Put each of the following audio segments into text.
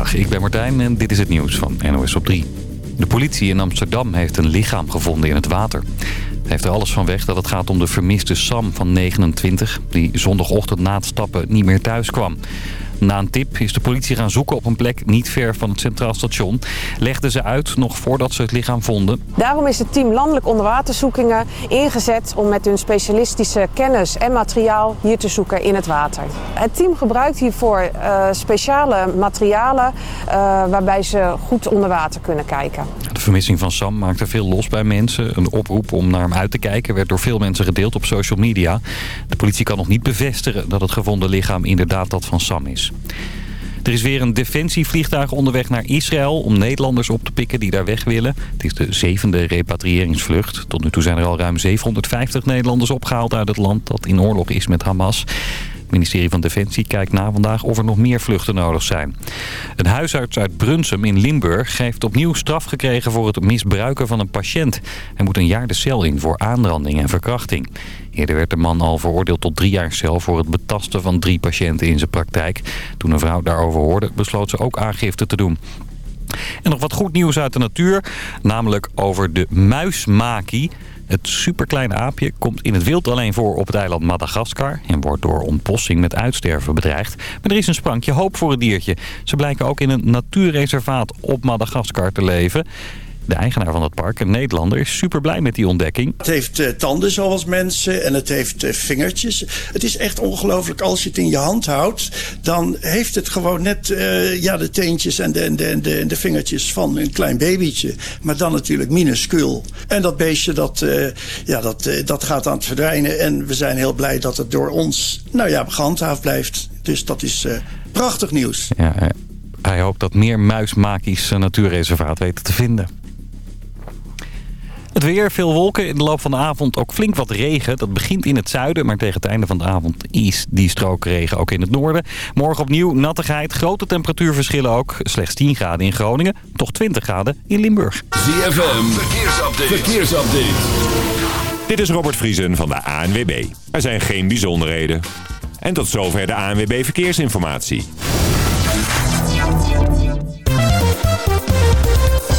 Ik ben Martijn en dit is het nieuws van NOS op 3. De politie in Amsterdam heeft een lichaam gevonden in het water. Het heeft er alles van weg dat het gaat om de vermiste Sam van 29... die zondagochtend na het stappen niet meer thuis kwam. Na een tip is de politie gaan zoeken op een plek niet ver van het Centraal Station. Legden ze uit nog voordat ze het lichaam vonden. Daarom is het team Landelijk Onderwaterzoekingen ingezet om met hun specialistische kennis en materiaal hier te zoeken in het water. Het team gebruikt hiervoor uh, speciale materialen uh, waarbij ze goed onder water kunnen kijken. De vermissing van Sam maakte veel los bij mensen. Een oproep om naar hem uit te kijken werd door veel mensen gedeeld op social media. De politie kan nog niet bevestigen dat het gevonden lichaam inderdaad dat van Sam is. Er is weer een defensievliegtuig onderweg naar Israël om Nederlanders op te pikken die daar weg willen. Het is de zevende repatriëringsvlucht. Tot nu toe zijn er al ruim 750 Nederlanders opgehaald uit het land dat in oorlog is met Hamas. Het ministerie van Defensie kijkt na vandaag of er nog meer vluchten nodig zijn. Een huisarts uit Brunsum in Limburg heeft opnieuw straf gekregen voor het misbruiken van een patiënt. Hij moet een jaar de cel in voor aanranding en verkrachting. Eerder werd de man al veroordeeld tot drie jaar cel voor het betasten van drie patiënten in zijn praktijk. Toen een vrouw daarover hoorde besloot ze ook aangifte te doen. En nog wat goed nieuws uit de natuur, namelijk over de muismaki. Het superkleine aapje komt in het wild alleen voor op het eiland Madagaskar... en wordt door ontbossing met uitsterven bedreigd. Maar er is een sprankje hoop voor het diertje. Ze blijken ook in een natuurreservaat op Madagaskar te leven... De eigenaar van het park, een Nederlander, is super blij met die ontdekking. Het heeft uh, tanden zoals mensen en het heeft uh, vingertjes. Het is echt ongelooflijk. Als je het in je hand houdt, dan heeft het gewoon net uh, ja, de teentjes en de, en, de, en, de, en de vingertjes van een klein babytje. Maar dan natuurlijk minuscuul. En dat beestje, dat, ja, dat, dat gaat aan het verdwijnen. En we zijn heel blij dat het door ons nou ja, gehandhaafd blijft. Dus dat is prachtig nieuws. Ja, hij hoopt dat meer muismakies natuurreservaat weten te vinden. Het weer, veel wolken. In de loop van de avond ook flink wat regen. Dat begint in het zuiden, maar tegen het einde van de avond is die strook regen ook in het noorden. Morgen opnieuw nattigheid, grote temperatuurverschillen ook. Slechts 10 graden in Groningen, toch 20 graden in Limburg. ZFM, verkeersupdate. verkeersupdate. Dit is Robert Vriesen van de ANWB. Er zijn geen bijzonderheden. En tot zover de ANWB Verkeersinformatie.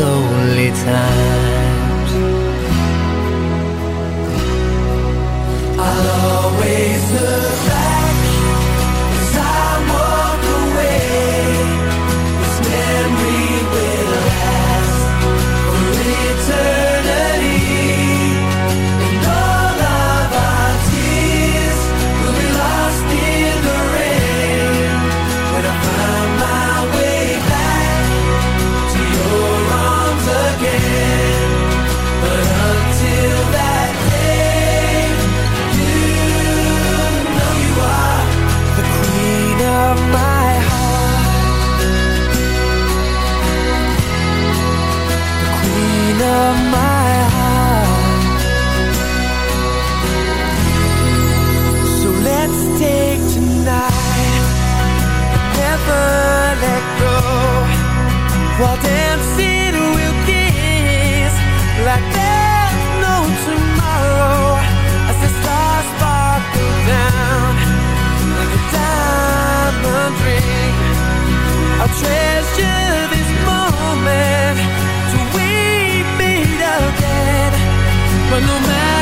lonely times. I'll always look back. But no matter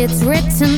it's written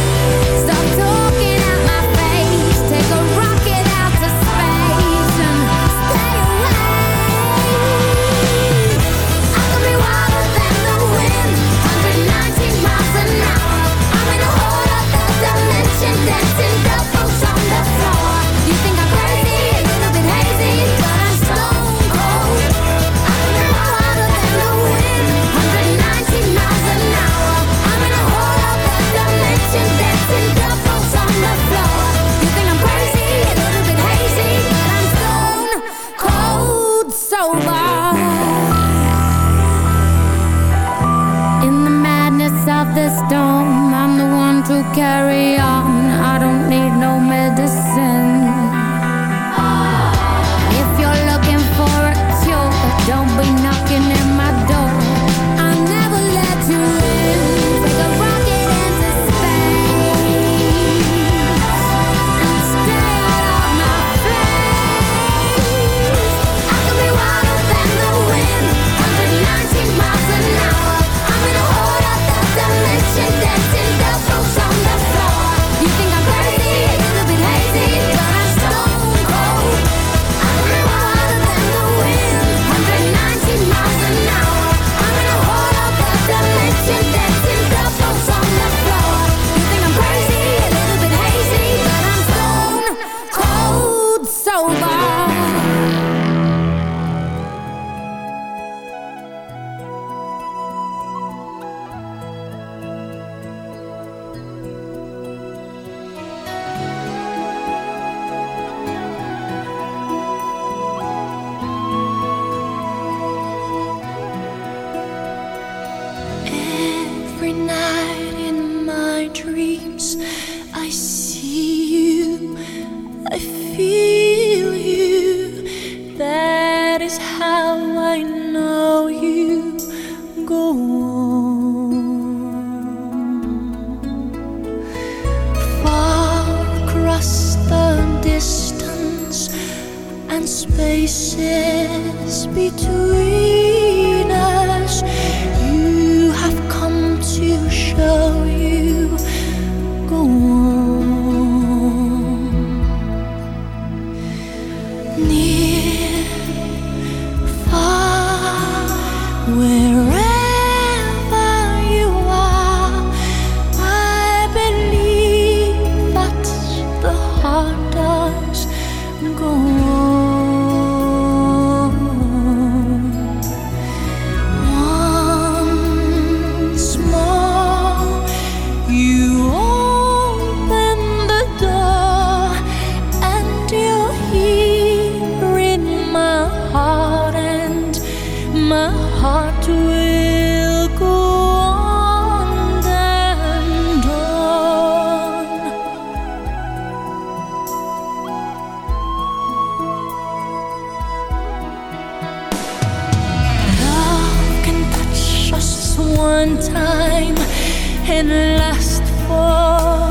Carry one time and last for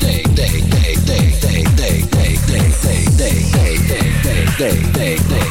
day. day, day.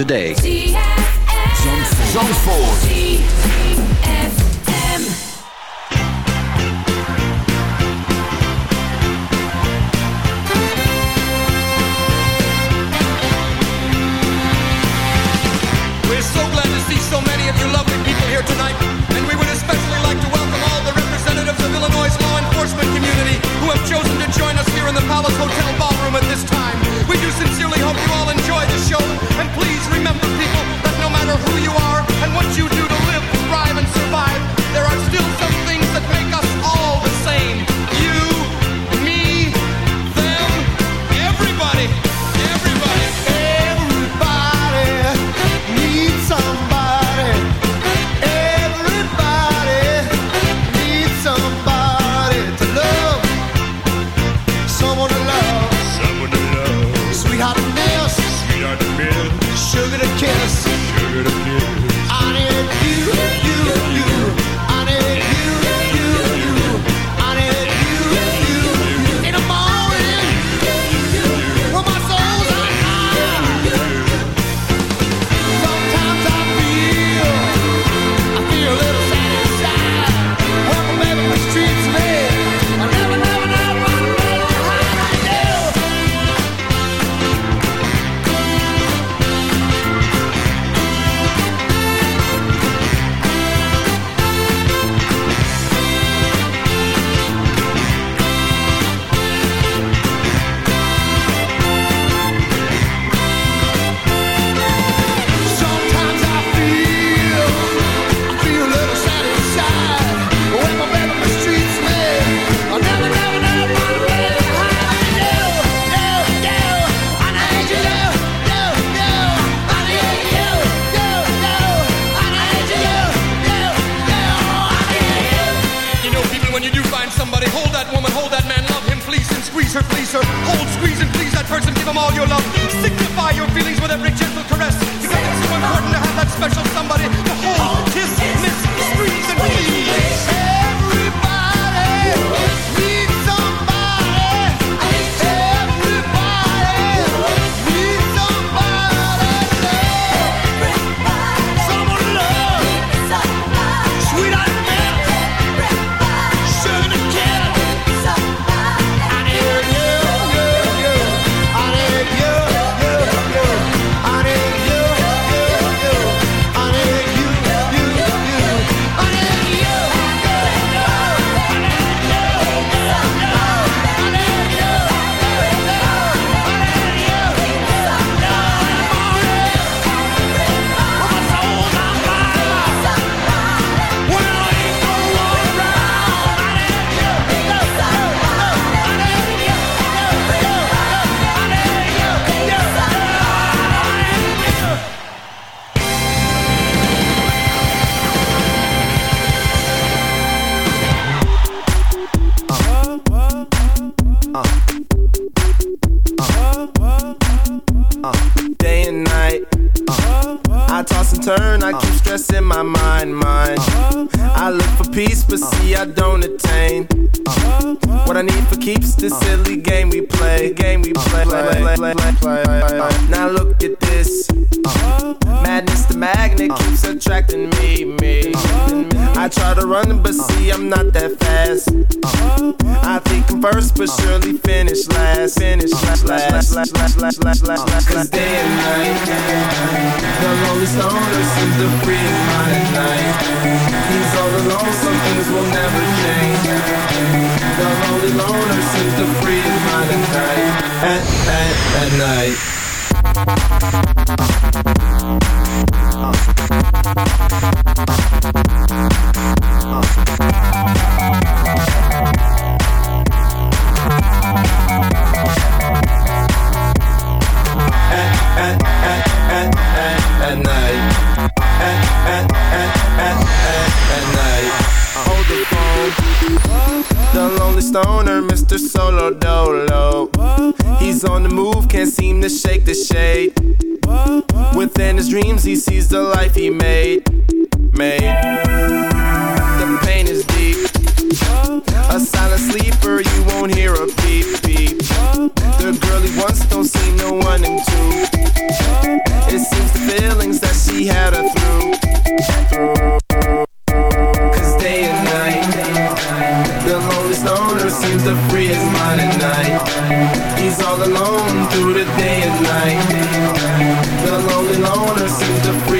A day. made, made. The pain is deep. A silent sleeper, you won't hear a peep, beep. The girl he once don't see no one in two. It seems the feelings that she had her through. Cause day and night, the loneliest loner seems to free his mind at night. He's all alone through the day and night. The lonely loner seems to free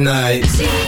night.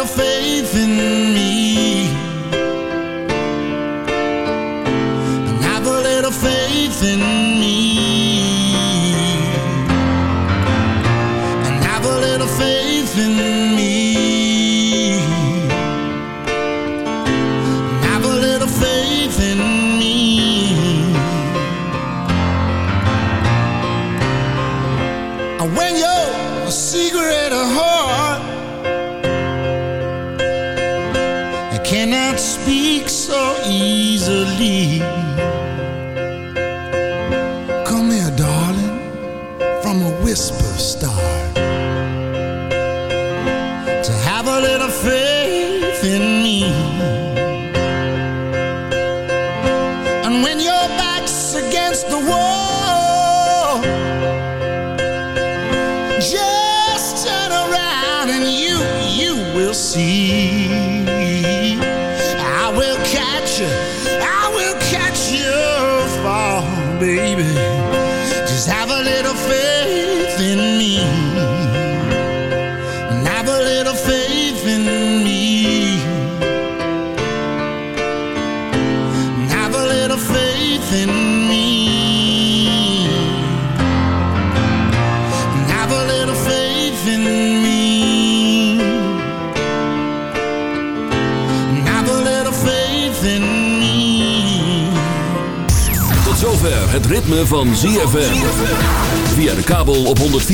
little face